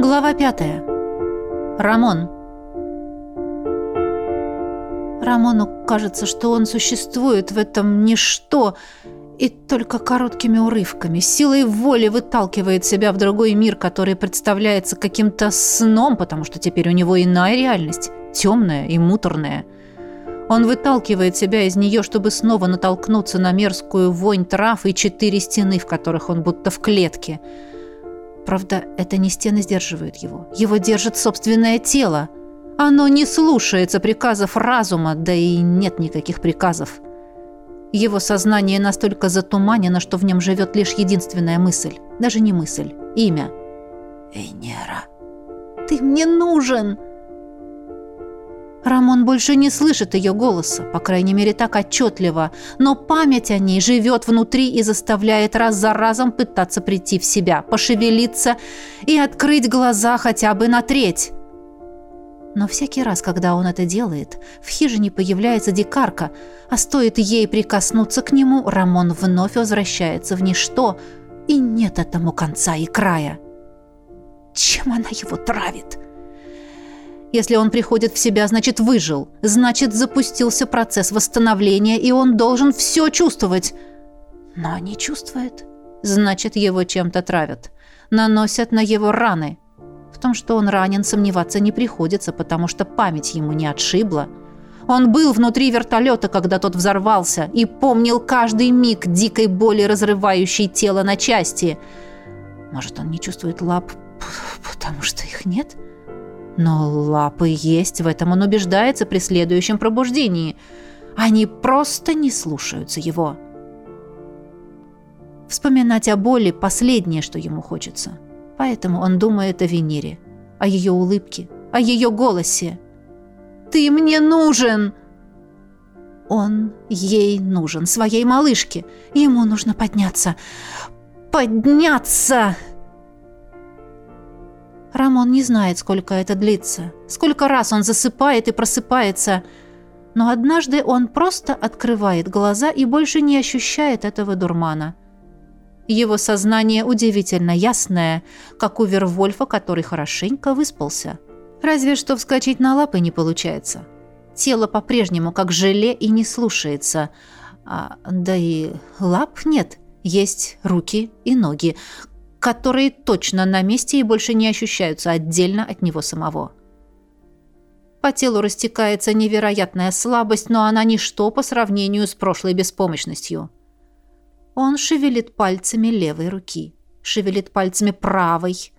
Глава пятая. Рамон. Рамону кажется, что он существует в этом ничто и только короткими урывками, силой воли выталкивает себя в другой мир, который представляется каким-то сном, потому что теперь у него иная реальность, темная и муторная. Он выталкивает себя из нее, чтобы снова натолкнуться на мерзкую вонь трав и четыре стены, в которых он будто в клетке – Правда, это не стены сдерживают его. Его держит собственное тело. Оно не слушается приказов разума, да и нет никаких приказов. Его сознание настолько затуманено, что в нем живет лишь единственная мысль. Даже не мысль. Имя. «Венера, ты мне нужен!» Рамон больше не слышит ее голоса, по крайней мере так отчетливо, но память о ней живет внутри и заставляет раз за разом пытаться прийти в себя, пошевелиться и открыть глаза хотя бы на треть. Но всякий раз, когда он это делает, в хижине появляется дикарка, а стоит ей прикоснуться к нему, Рамон вновь возвращается в ничто, и нет этому конца и края. Чем она его травит? — если он приходит в себя, значит, выжил. Значит, запустился процесс восстановления, и он должен все чувствовать. Но не чувствует. Значит, его чем-то травят. Наносят на его раны. В том, что он ранен, сомневаться не приходится, потому что память ему не отшибла. Он был внутри вертолета, когда тот взорвался, и помнил каждый миг дикой боли, разрывающей тело на части. Может, он не чувствует лап, потому что их нет? — но лапы есть, в этом он убеждается при следующем пробуждении. Они просто не слушаются его. Вспоминать о боли – последнее, что ему хочется. Поэтому он думает о Венере, о ее улыбке, о ее голосе. «Ты мне нужен!» Он ей нужен, своей малышке. Ему нужно подняться. Подняться! Рамон не знает, сколько это длится, сколько раз он засыпает и просыпается, но однажды он просто открывает глаза и больше не ощущает этого дурмана. Его сознание удивительно ясное, как у Вервольфа, который хорошенько выспался. Разве что вскочить на лапы не получается. Тело по-прежнему как желе и не слушается. А, да и лап нет, есть руки и ноги, которые точно на месте и больше не ощущаются отдельно от него самого. По телу растекается невероятная слабость, но она ничто по сравнению с прошлой беспомощностью. Он шевелит пальцами левой руки, шевелит пальцами правой,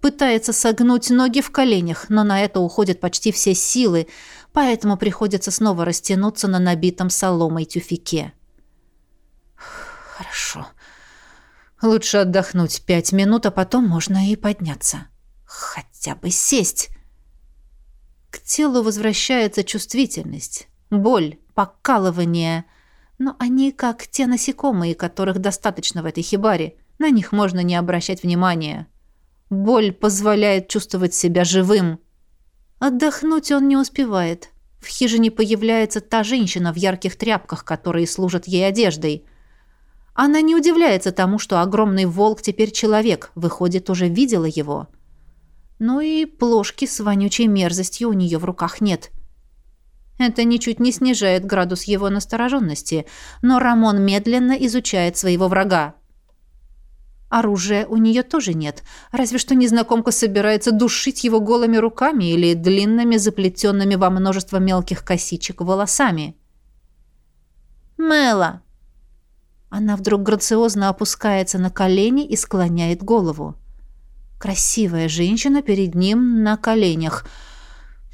пытается согнуть ноги в коленях, но на это уходят почти все силы, поэтому приходится снова растянуться на набитом соломой тюфике. «Хорошо», Лучше отдохнуть пять минут, а потом можно и подняться. Хотя бы сесть. К телу возвращается чувствительность, боль, покалывание. Но они как те насекомые, которых достаточно в этой хибаре. На них можно не обращать внимания. Боль позволяет чувствовать себя живым. Отдохнуть он не успевает. В хижине появляется та женщина в ярких тряпках, которые служат ей одеждой – она не удивляется тому, что огромный волк теперь человек, выходит, уже видела его. Ну и плошки с вонючей мерзостью у нее в руках нет. Это ничуть не снижает градус его настороженности, но Рамон медленно изучает своего врага. Оружия у нее тоже нет, разве что незнакомка собирается душить его голыми руками или длинными, заплетенными во множество мелких косичек волосами. «Мэла!» Она вдруг грациозно опускается на колени и склоняет голову. Красивая женщина перед ним на коленях.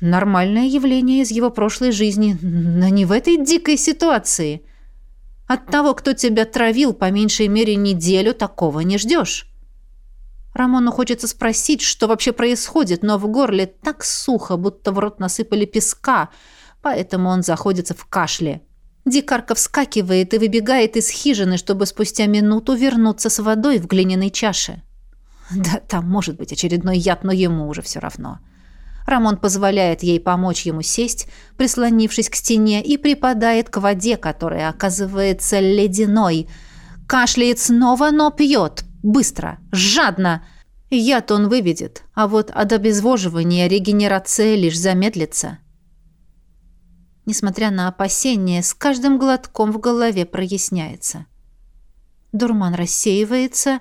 Нормальное явление из его прошлой жизни, но не в этой дикой ситуации. От того, кто тебя травил по меньшей мере неделю, такого не ждешь. Рамону хочется спросить, что вообще происходит, но в горле так сухо, будто в рот насыпали песка, поэтому он заходится в кашле. Дикарка вскакивает и выбегает из хижины, чтобы спустя минуту вернуться с водой в глиняной чаше. Да, там может быть очередной яд, но ему уже все равно. Рамон позволяет ей помочь ему сесть, прислонившись к стене, и припадает к воде, которая оказывается ледяной. Кашляет снова, но пьет. Быстро, жадно. Яд он выведет, а вот от обезвоживания регенерация лишь замедлится. Несмотря на опасения, с каждым глотком в голове проясняется. Дурман рассеивается,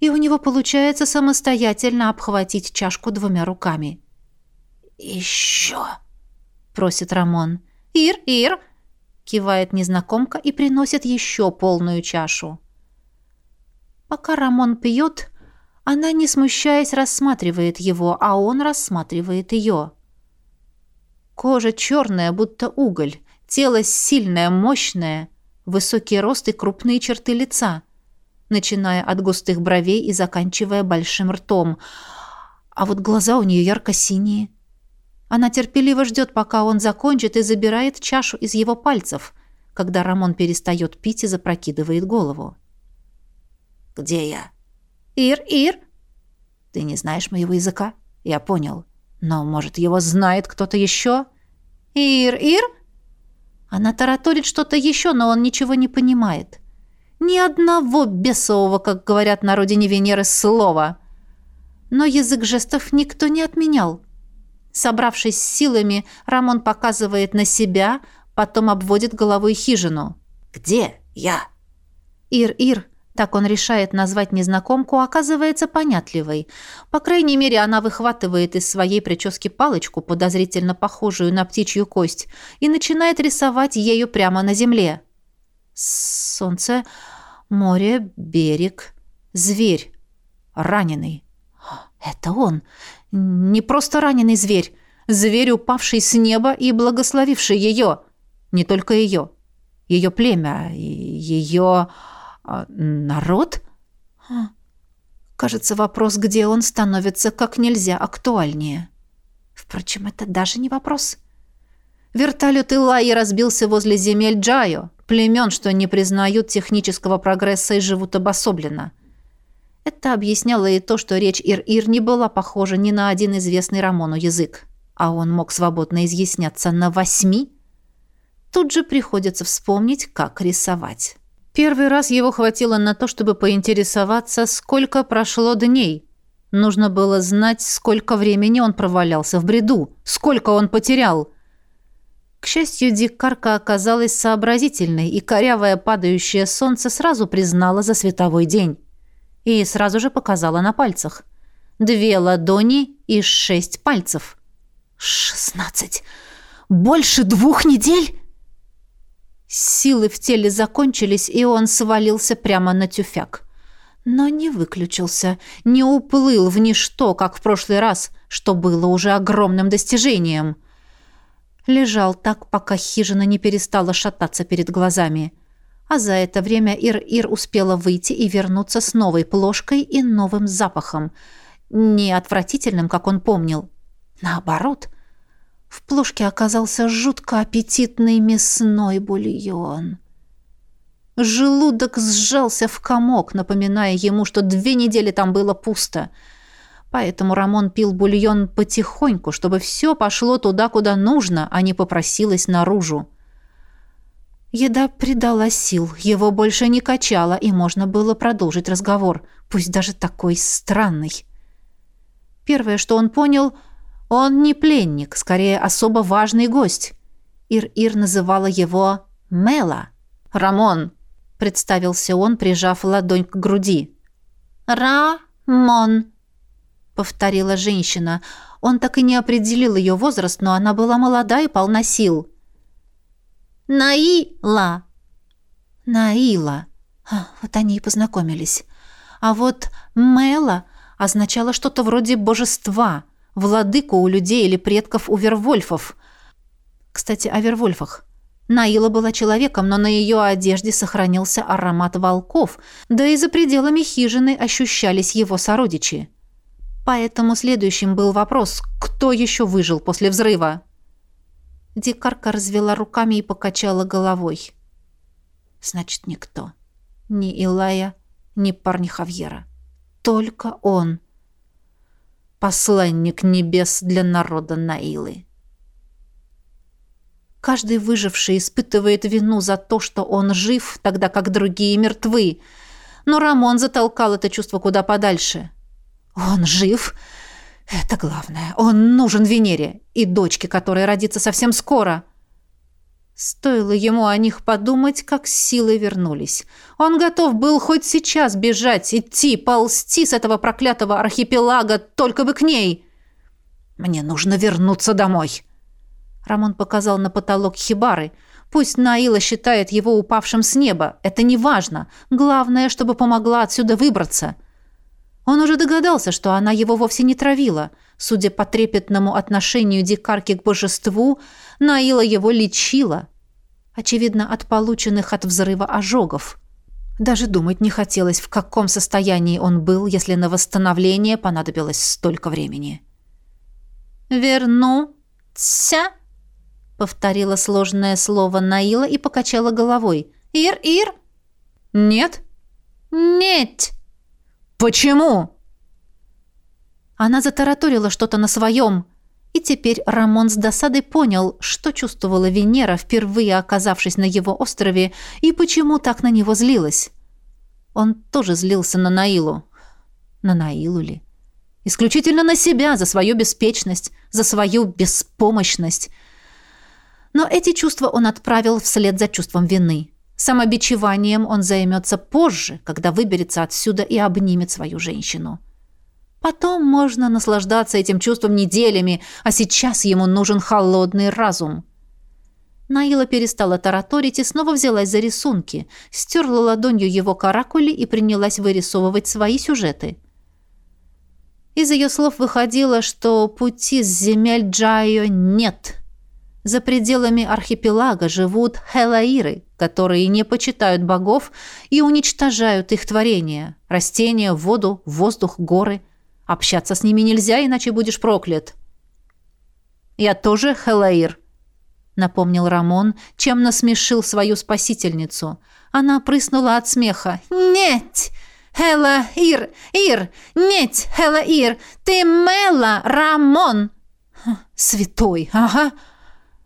и у него получается самостоятельно обхватить чашку двумя руками. «Еще!» — просит Рамон. «Ир, Ир!» — кивает незнакомка и приносит еще полную чашу. Пока Рамон пьет, она, не смущаясь, рассматривает его, а он рассматривает ее. Кожа черная, будто уголь, тело сильное, мощное, высокий рост и крупные черты лица, начиная от густых бровей и заканчивая большим ртом. А вот глаза у нее ярко-синие. Она терпеливо ждет, пока он закончит, и забирает чашу из его пальцев, когда Рамон перестает пить и запрокидывает голову. «Где я?» «Ир, Ир!» «Ты не знаешь моего языка?» «Я понял. Но, может, его знает кто-то еще?» «Ир, Ир?» Она тараторит что-то еще, но он ничего не понимает. Ни одного бесового, как говорят на родине Венеры, слова. Но язык жестов никто не отменял. Собравшись с силами, Рамон показывает на себя, потом обводит головой хижину. «Где я?» «Ир, Ир!» Так он решает назвать незнакомку, оказывается понятливой. По крайней мере, она выхватывает из своей прически палочку, подозрительно похожую на птичью кость, и начинает рисовать ею прямо на земле. Солнце, море, берег, зверь, раненый. Это он. Не просто раненый зверь. Зверь, упавший с неба и благословивший ее. Не только ее. Ее племя, ее... А, народ? Кажется, вопрос, где он, становится как нельзя актуальнее. Впрочем, это даже не вопрос. Вертолет Илайи разбился возле земель Джайо, племен, что не признают технического прогресса и живут обособленно. Это объясняло и то, что речь Ир-Ир не была похожа ни на один известный Рамону язык, а он мог свободно изъясняться на восьми. Тут же приходится вспомнить, как рисовать. Первый раз его хватило на то, чтобы поинтересоваться, сколько прошло дней. Нужно было знать, сколько времени он провалялся в бреду, сколько он потерял. К счастью, дикарка оказалась сообразительной, и корявое падающее солнце сразу признала за световой день. И сразу же показала на пальцах. Две ладони и шесть пальцев. «Шестнадцать! Больше двух недель?» Силы в теле закончились, и он свалился прямо на тюфяк. Но не выключился, не уплыл в ничто, как в прошлый раз, что было уже огромным достижением. Лежал так, пока хижина не перестала шататься перед глазами. А за это время Ир-Ир успела выйти и вернуться с новой плошкой и новым запахом. Не отвратительным, как он помнил. Наоборот — в плошке оказался жутко аппетитный мясной бульон. Желудок сжался в комок, напоминая ему, что две недели там было пусто. Поэтому Рамон пил бульон потихоньку, чтобы все пошло туда, куда нужно, а не попросилось наружу. Еда придала сил, его больше не качало, и можно было продолжить разговор, пусть даже такой странный. Первое, что он понял — он не пленник, скорее особо важный гость. Ир-Ир называла его Мела. «Рамон», — представился он, прижав ладонь к груди. «Рамон», — повторила женщина. Он так и не определил ее возраст, но она была молода и полна сил. «Наила». «Наила». А, вот они и познакомились. А вот Мела означало что-то вроде божества — владыку у людей или предков у вервольфов. Кстати, о вервольфах. Наила была человеком, но на ее одежде сохранился аромат волков, да и за пределами хижины ощущались его сородичи. Поэтому следующим был вопрос, кто еще выжил после взрыва? Дикарка развела руками и покачала головой. Значит, никто. Ни Илая, ни парни Хавьера. Только он посланник небес для народа Наилы. Каждый выживший испытывает вину за то, что он жив, тогда как другие мертвы. Но Рамон затолкал это чувство куда подальше. Он жив? Это главное. Он нужен Венере и дочке, которая родится совсем скоро. Стоило ему о них подумать, как силы вернулись. Он готов был хоть сейчас бежать, идти, ползти с этого проклятого архипелага, только бы к ней. «Мне нужно вернуться домой», — Рамон показал на потолок хибары. «Пусть Наила считает его упавшим с неба. Это не важно. Главное, чтобы помогла отсюда выбраться». Он уже догадался, что она его вовсе не травила. Судя по трепетному отношению дикарки к божеству, Наила его лечила. Очевидно, от полученных от взрыва ожогов. Даже думать не хотелось, в каком состоянии он был, если на восстановление понадобилось столько времени. «Верну-ся», — повторила сложное слово Наила и покачала головой. «Ир-ир?» «Нет?» «Нет!» «Почему?» Она затараторила что-то на своем. И теперь Рамон с досадой понял, что чувствовала Венера, впервые оказавшись на его острове, и почему так на него злилась. Он тоже злился на Наилу. На Наилу ли? Исключительно на себя, за свою беспечность, за свою беспомощность. Но эти чувства он отправил вслед за чувством вины. Самобичеванием он займется позже, когда выберется отсюда и обнимет свою женщину. Потом можно наслаждаться этим чувством неделями, а сейчас ему нужен холодный разум. Наила перестала тараторить и снова взялась за рисунки, стерла ладонью его каракули и принялась вырисовывать свои сюжеты. Из ее слов выходило, что пути с земель Джайо нет – за пределами архипелага живут хелаиры, которые не почитают богов и уничтожают их творения – растения, воду, воздух, горы. Общаться с ними нельзя, иначе будешь проклят. «Я тоже хелаир», – напомнил Рамон, чем насмешил свою спасительницу. Она прыснула от смеха. «Нет! Хела Ир! Нет, Хела Ир! Ты Мела Рамон!» «Святой! Ага!»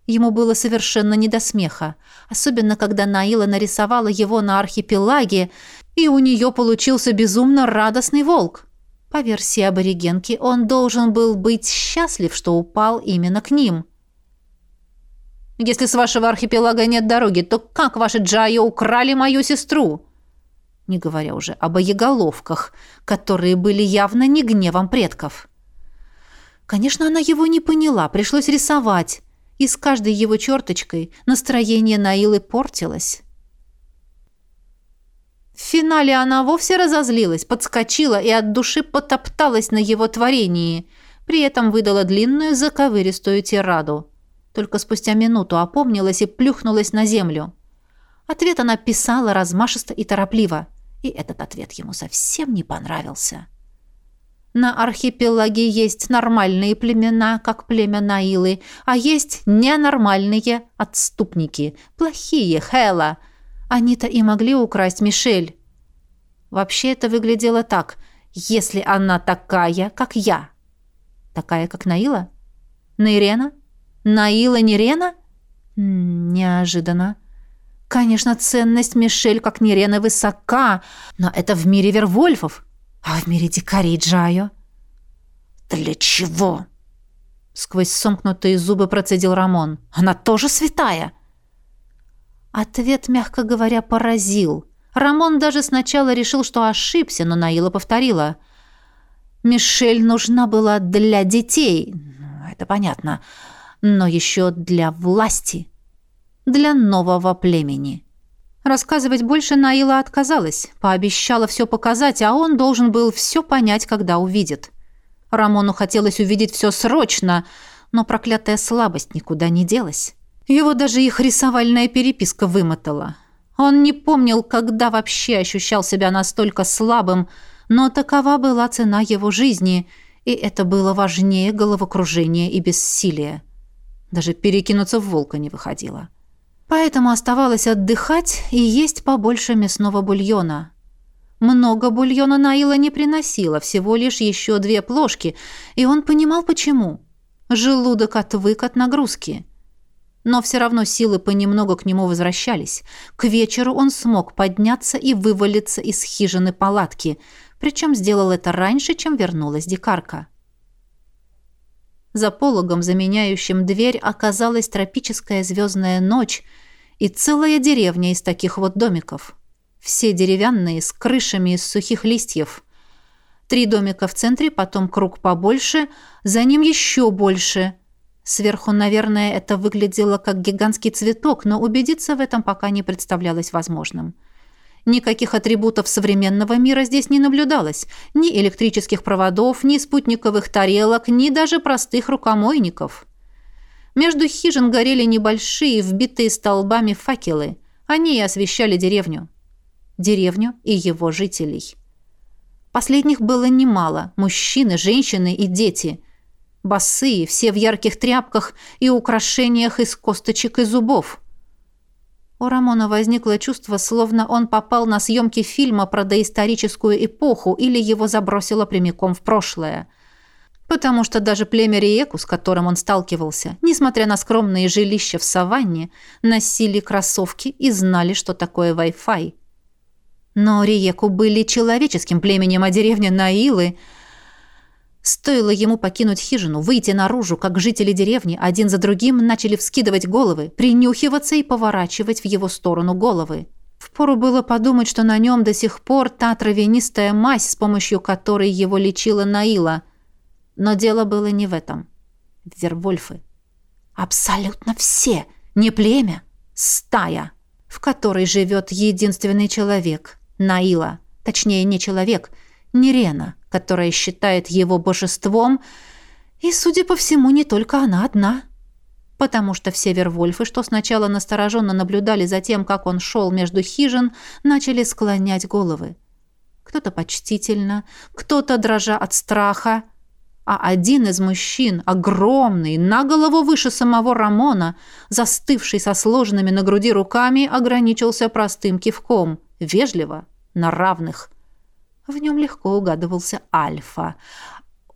Ему было совершенно не до смеха, особенно когда Наила нарисовала его на архипелаге, и у нее получился безумно радостный волк. По версии аборигенки, он должен был быть счастлив, что упал именно к ним. «Если с вашего архипелага нет дороги, то как ваши Джайо украли мою сестру?» Не говоря уже об боеголовках, которые были явно не гневом предков. Конечно, она его не поняла, пришлось рисовать и с каждой его черточкой настроение Наилы портилось. В финале она вовсе разозлилась, подскочила и от души потопталась на его творении, при этом выдала длинную заковыристую тираду. Только спустя минуту опомнилась и плюхнулась на землю. Ответ она писала размашисто и торопливо, и этот ответ ему совсем не понравился. На архипелаге есть нормальные племена, как племя Наилы, а есть ненормальные отступники, плохие, Хэла. Они-то и могли украсть Мишель. Вообще это выглядело так, если она такая, как я. Такая, как Наила? Нейрена? Наила Нерена? Неожиданно. Конечно, ценность Мишель как Нерена высока, но это в мире Вервольфов. А в мире дикарей Джайо? Для чего? Сквозь сомкнутые зубы процедил Рамон. Она тоже святая? Ответ, мягко говоря, поразил. Рамон даже сначала решил, что ошибся, но Наила повторила. Мишель нужна была для детей. Ну, это понятно. Но еще для власти. Для нового племени. Рассказывать больше Наила отказалась, пообещала все показать, а он должен был все понять, когда увидит. Рамону хотелось увидеть все срочно, но проклятая слабость никуда не делась. Его даже их рисовальная переписка вымотала. Он не помнил, когда вообще ощущал себя настолько слабым, но такова была цена его жизни, и это было важнее головокружения и бессилия. Даже перекинуться в волка не выходило. — Поэтому оставалось отдыхать и есть побольше мясного бульона. Много бульона Наила не приносила, всего лишь еще две плошки, и он понимал, почему. Желудок отвык от нагрузки. Но все равно силы понемногу к нему возвращались. К вечеру он смог подняться и вывалиться из хижины палатки. Причем сделал это раньше, чем вернулась дикарка. За пологом, заменяющим дверь, оказалась тропическая звездная ночь и целая деревня из таких вот домиков. Все деревянные, с крышами из сухих листьев. Три домика в центре, потом круг побольше, за ним еще больше. Сверху, наверное, это выглядело как гигантский цветок, но убедиться в этом пока не представлялось возможным. — Никаких атрибутов современного мира здесь не наблюдалось. Ни электрических проводов, ни спутниковых тарелок, ни даже простых рукомойников. Между хижин горели небольшие, вбитые столбами факелы. Они и освещали деревню. Деревню и его жителей. Последних было немало. Мужчины, женщины и дети. Босые, все в ярких тряпках и украшениях из косточек и зубов. У Рамона возникло чувство, словно он попал на съемки фильма про доисторическую эпоху или его забросило прямиком в прошлое. Потому что даже племя Риеку, с которым он сталкивался, несмотря на скромные жилища в саванне, носили кроссовки и знали, что такое Wi-Fi. Но Риеку были человеческим племенем, а деревня Наилы – Стоило ему покинуть хижину, выйти наружу, как жители деревни один за другим начали вскидывать головы, принюхиваться и поворачивать в его сторону головы. Впору было подумать, что на нем до сих пор та травянистая мазь, с помощью которой его лечила Наила. Но дело было не в этом. Вервольфы. Абсолютно все. Не племя. Стая, в которой живет единственный человек. Наила. Точнее, не человек. Не Рена которая считает его божеством, и, судя по всему, не только она одна. Потому что все вервольфы, что сначала настороженно наблюдали за тем, как он шел между хижин, начали склонять головы. Кто-то почтительно, кто-то дрожа от страха, а один из мужчин, огромный, на голову выше самого Рамона, застывший со сложенными на груди руками, ограничился простым кивком, вежливо, на равных – в нем легко угадывался альфа.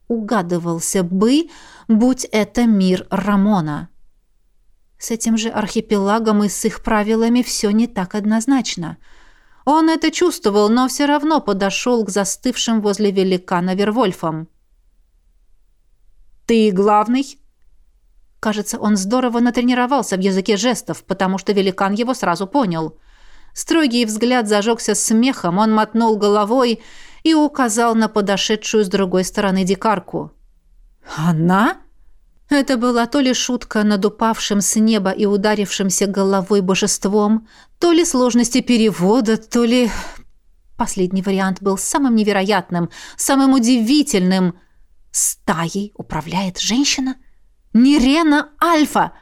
Угадывался бы, будь это мир Рамона. С этим же архипелагом и с их правилами все не так однозначно. Он это чувствовал, но все равно подошел к застывшим возле великана Вервольфам. «Ты главный?» Кажется, он здорово натренировался в языке жестов, потому что великан его сразу понял. Строгий взгляд зажегся смехом, он мотнул головой и указал на подошедшую с другой стороны дикарку. «Она?» Это была то ли шутка над упавшим с неба и ударившимся головой божеством, то ли сложности перевода, то ли... Последний вариант был самым невероятным, самым удивительным. Стаей управляет женщина? Нерена Альфа!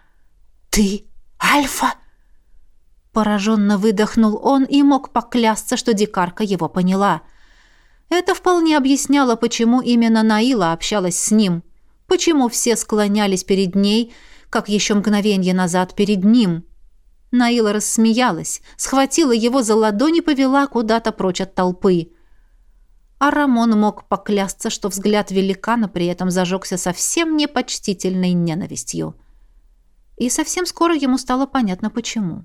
Ты Альфа? Пораженно выдохнул он и мог поклясться, что дикарка его поняла. Это вполне объясняло, почему именно Наила общалась с ним. Почему все склонялись перед ней, как еще мгновенье назад перед ним. Наила рассмеялась, схватила его за ладонь и повела куда-то прочь от толпы. А Рамон мог поклясться, что взгляд великана при этом зажегся совсем непочтительной ненавистью. И совсем скоро ему стало понятно, почему.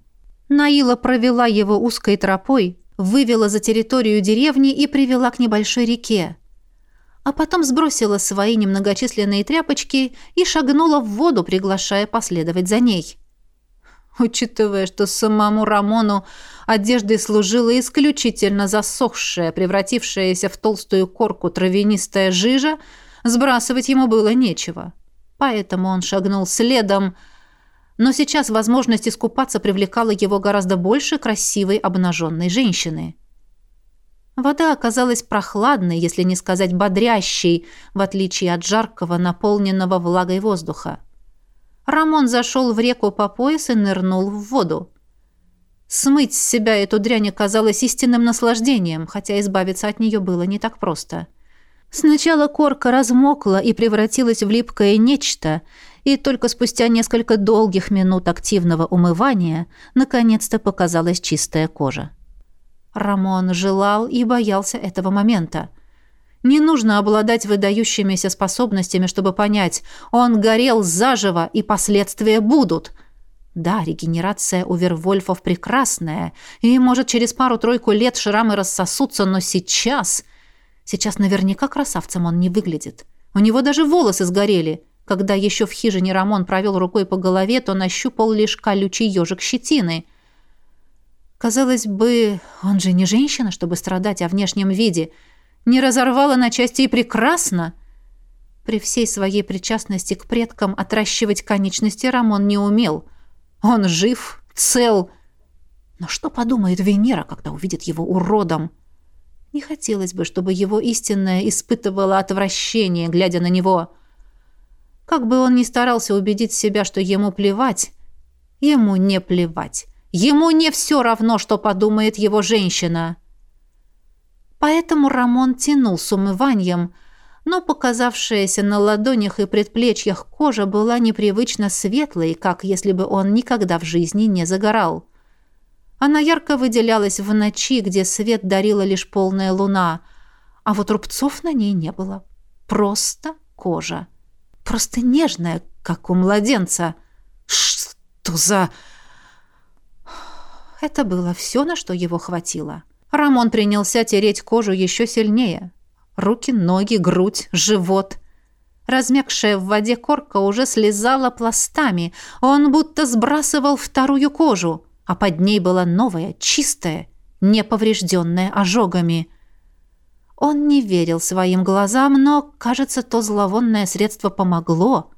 Наила провела его узкой тропой, вывела за территорию деревни и привела к небольшой реке. А потом сбросила свои немногочисленные тряпочки и шагнула в воду, приглашая последовать за ней. Учитывая, что самому Рамону одеждой служила исключительно засохшая, превратившаяся в толстую корку травянистая жижа, сбрасывать ему было нечего. Поэтому он шагнул следом, но сейчас возможность искупаться привлекала его гораздо больше красивой обнаженной женщины. Вода оказалась прохладной, если не сказать бодрящей, в отличие от жаркого, наполненного влагой воздуха. Рамон зашел в реку по пояс и нырнул в воду. Смыть с себя эту дрянь оказалось истинным наслаждением, хотя избавиться от нее было не так просто. Сначала корка размокла и превратилась в липкое нечто, и только спустя несколько долгих минут активного умывания наконец-то показалась чистая кожа. Рамон желал и боялся этого момента. Не нужно обладать выдающимися способностями, чтобы понять, он горел заживо, и последствия будут. Да, регенерация у Вервольфов прекрасная, и, может, через пару-тройку лет шрамы рассосутся, но сейчас... Сейчас наверняка красавцем он не выглядит. У него даже волосы сгорели. Когда еще в хижине Рамон провел рукой по голове, то нащупал лишь колючий ежик щетины. Казалось бы, он же не женщина, чтобы страдать о внешнем виде. Не разорвала на части и прекрасно. При всей своей причастности к предкам отращивать конечности Рамон не умел. Он жив, цел. Но что подумает Венера, когда увидит его уродом? Не хотелось бы, чтобы его истинная испытывала отвращение, глядя на него. Как бы он ни старался убедить себя, что ему плевать, ему не плевать. Ему не все равно, что подумает его женщина. Поэтому Рамон тянул с умыванием, но показавшаяся на ладонях и предплечьях кожа была непривычно светлой, как если бы он никогда в жизни не загорал. Она ярко выделялась в ночи, где свет дарила лишь полная луна, а вот рубцов на ней не было. Просто кожа. Просто нежная, как у младенца. Что за... Это было все, на что его хватило. Рамон принялся тереть кожу еще сильнее. Руки, ноги, грудь, живот. Размягшая в воде корка уже слезала пластами. Он будто сбрасывал вторую кожу а под ней была новая, чистая, неповрежденная ожогами. Он не верил своим глазам, но, кажется, то зловонное средство помогло.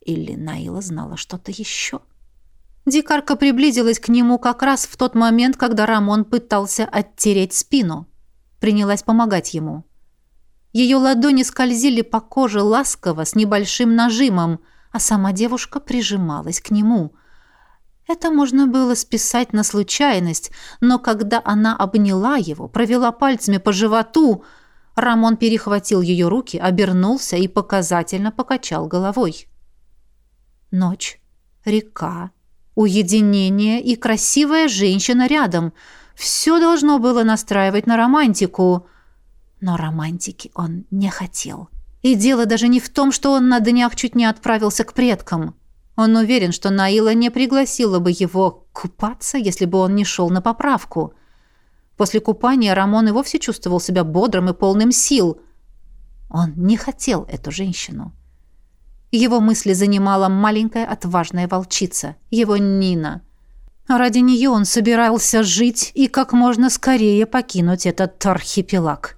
Или Наила знала что-то еще. Дикарка приблизилась к нему как раз в тот момент, когда Рамон пытался оттереть спину. Принялась помогать ему. Ее ладони скользили по коже ласково, с небольшим нажимом, а сама девушка прижималась к нему — это можно было списать на случайность, но когда она обняла его, провела пальцами по животу, Рамон перехватил ее руки, обернулся и показательно покачал головой. Ночь, река, уединение и красивая женщина рядом — все должно было настраивать на романтику. Но романтики он не хотел. И дело даже не в том, что он на днях чуть не отправился к предкам. Он уверен, что Наила не пригласила бы его купаться, если бы он не шел на поправку. После купания Рамон и вовсе чувствовал себя бодрым и полным сил. Он не хотел эту женщину. Его мысли занимала маленькая отважная волчица, его Нина. Ради нее он собирался жить и как можно скорее покинуть этот архипелаг.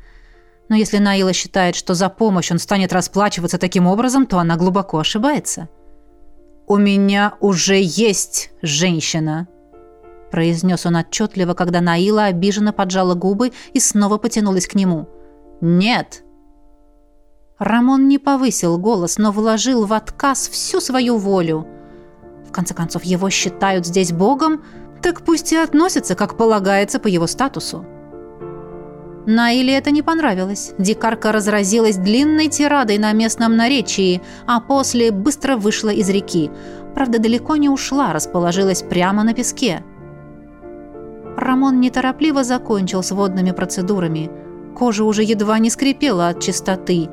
Но если Наила считает, что за помощь он станет расплачиваться таким образом, то она глубоко ошибается. — «У меня уже есть женщина», — произнес он отчетливо, когда Наила обиженно поджала губы и снова потянулась к нему. «Нет». Рамон не повысил голос, но вложил в отказ всю свою волю. В конце концов, его считают здесь богом, так пусть и относятся, как полагается по его статусу. Наиле это не понравилось. Дикарка разразилась длинной тирадой на местном наречии, а после быстро вышла из реки. Правда, далеко не ушла, расположилась прямо на песке. Рамон неторопливо закончил с водными процедурами. Кожа уже едва не скрипела от чистоты,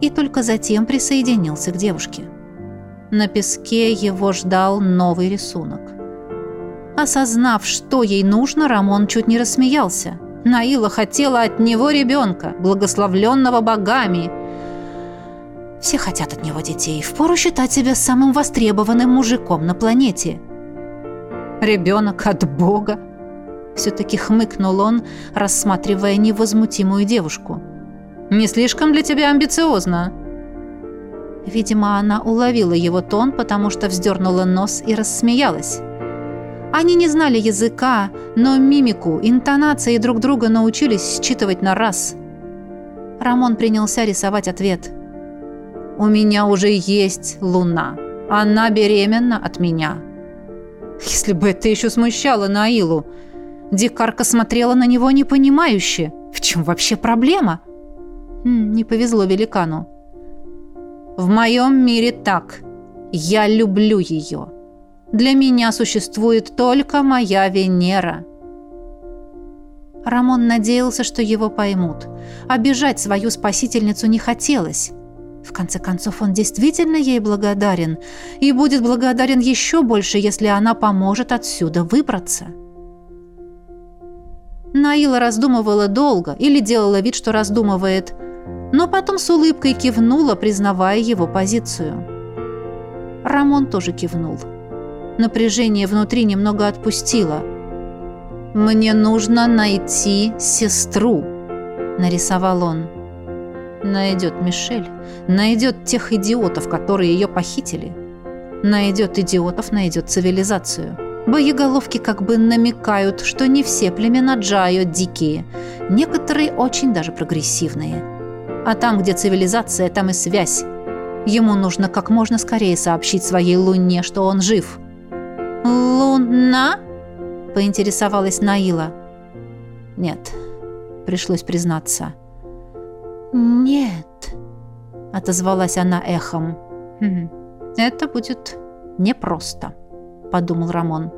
и только затем присоединился к девушке. На песке его ждал новый рисунок. Осознав, что ей нужно, Рамон чуть не рассмеялся – Наила хотела от него ребенка, благословленного богами. Все хотят от него детей. Впору считать себя самым востребованным мужиком на планете. Ребенок от бога? Все-таки хмыкнул он, рассматривая невозмутимую девушку. «Не слишком для тебя амбициозно?» Видимо, она уловила его тон, потому что вздернула нос и рассмеялась. Они не знали языка, но мимику, интонации друг друга научились считывать на раз. Рамон принялся рисовать ответ. «У меня уже есть луна. Она беременна от меня». Если бы это еще смущало Наилу. Дикарка смотрела на него непонимающе. В чем вообще проблема? Хм, не повезло великану. «В моем мире так. Я люблю ее». Для меня существует только моя Венера». Рамон надеялся, что его поймут. Обижать свою спасительницу не хотелось. В конце концов, он действительно ей благодарен и будет благодарен еще больше, если она поможет отсюда выбраться. Наила раздумывала долго или делала вид, что раздумывает, но потом с улыбкой кивнула, признавая его позицию. Рамон тоже кивнул. Напряжение внутри немного отпустило. «Мне нужно найти сестру», — нарисовал он. Найдет Мишель, найдет тех идиотов, которые ее похитили. Найдет идиотов, найдет цивилизацию. Боеголовки как бы намекают, что не все племена Джайо дикие. Некоторые очень даже прогрессивные. А там, где цивилизация, там и связь. Ему нужно как можно скорее сообщить своей Луне, что он жив. «Луна?» – поинтересовалась Наила. «Нет», – пришлось признаться. «Нет», — отозвалась она эхом. «Хм, «Это будет непросто», — подумал Рамон.